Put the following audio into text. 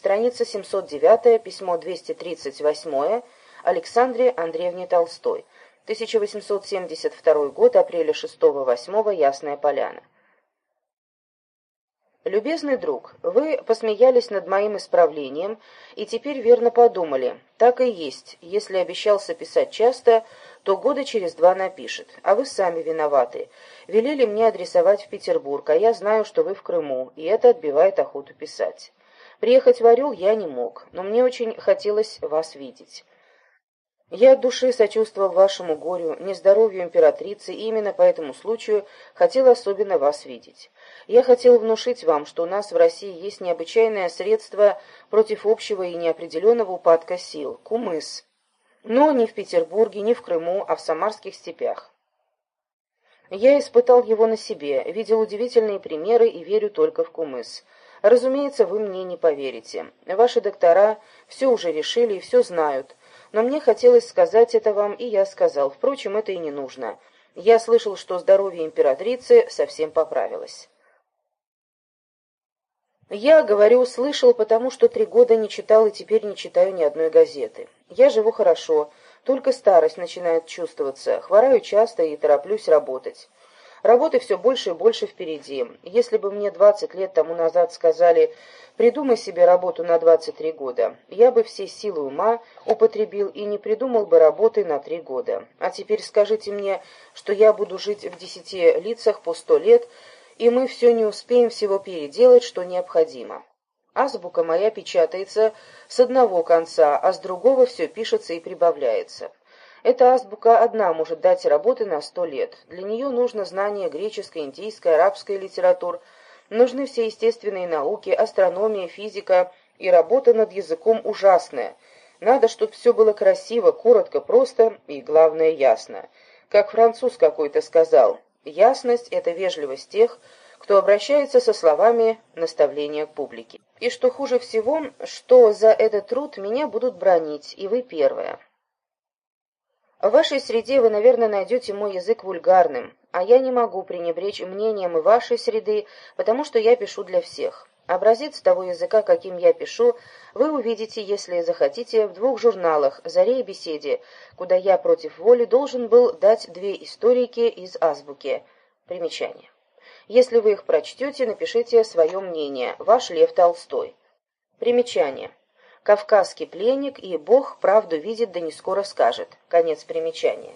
Страница 709, письмо 238 Александре Андреевне Толстой. 1872 год, апреля 6-8, Ясная Поляна. Любезный друг, вы посмеялись над моим исправлением и теперь верно подумали. Так и есть. Если обещался писать часто, то года через два напишет. А вы сами виноваты. Велели мне адресовать в Петербург, а я знаю, что вы в Крыму, и это отбивает охоту писать. Приехать в Орел я не мог, но мне очень хотелось вас видеть. Я от души сочувствовал вашему горю, нездоровью императрицы, и именно по этому случаю хотел особенно вас видеть. Я хотел внушить вам, что у нас в России есть необычайное средство против общего и неопределенного упадка сил – кумыс. Но не в Петербурге, не в Крыму, а в Самарских степях. Я испытал его на себе, видел удивительные примеры и верю только в кумыс. Разумеется, вы мне не поверите. Ваши доктора все уже решили и все знают. Но мне хотелось сказать это вам, и я сказал. Впрочем, это и не нужно. Я слышал, что здоровье императрицы совсем поправилось. Я, говорю, слышал, потому что три года не читал и теперь не читаю ни одной газеты. Я живу хорошо, только старость начинает чувствоваться, хвораю часто и тороплюсь работать. Работы все больше и больше впереди. Если бы мне 20 лет тому назад сказали «придумай себе работу на 23 года», я бы все силы ума употребил и не придумал бы работы на 3 года. А теперь скажите мне, что я буду жить в десяти лицах по сто лет, и мы все не успеем всего переделать, что необходимо. Азбука моя печатается с одного конца, а с другого все пишется и прибавляется. Эта азбука одна может дать работы на сто лет. Для нее нужно знание греческой, индийской, арабской литератур, нужны все естественные науки, астрономия, физика и работа над языком ужасная. Надо, чтобы все было красиво, коротко, просто и, главное, ясно. Как француз какой-то сказал, ясность – это вежливость тех, кто обращается со словами наставления к публике. И что хуже всего, что за этот труд меня будут бронить, и вы первая. В вашей среде вы, наверное, найдете мой язык вульгарным, а я не могу пренебречь мнением и вашей среды, потому что я пишу для всех. Образец того языка, каким я пишу, вы увидите, если захотите, в двух журналах «Заре» и «Беседе», куда я против воли должен был дать две историки из азбуки. Примечание. Если вы их прочтете, напишите свое мнение. Ваш Лев Толстой. Примечание. Кавказский пленник и Бог правду видит, да не скоро скажет. Конец примечания.